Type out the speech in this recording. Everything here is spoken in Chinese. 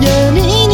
เ迷